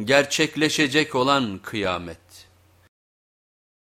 gerçekleşecek olan kıyamet.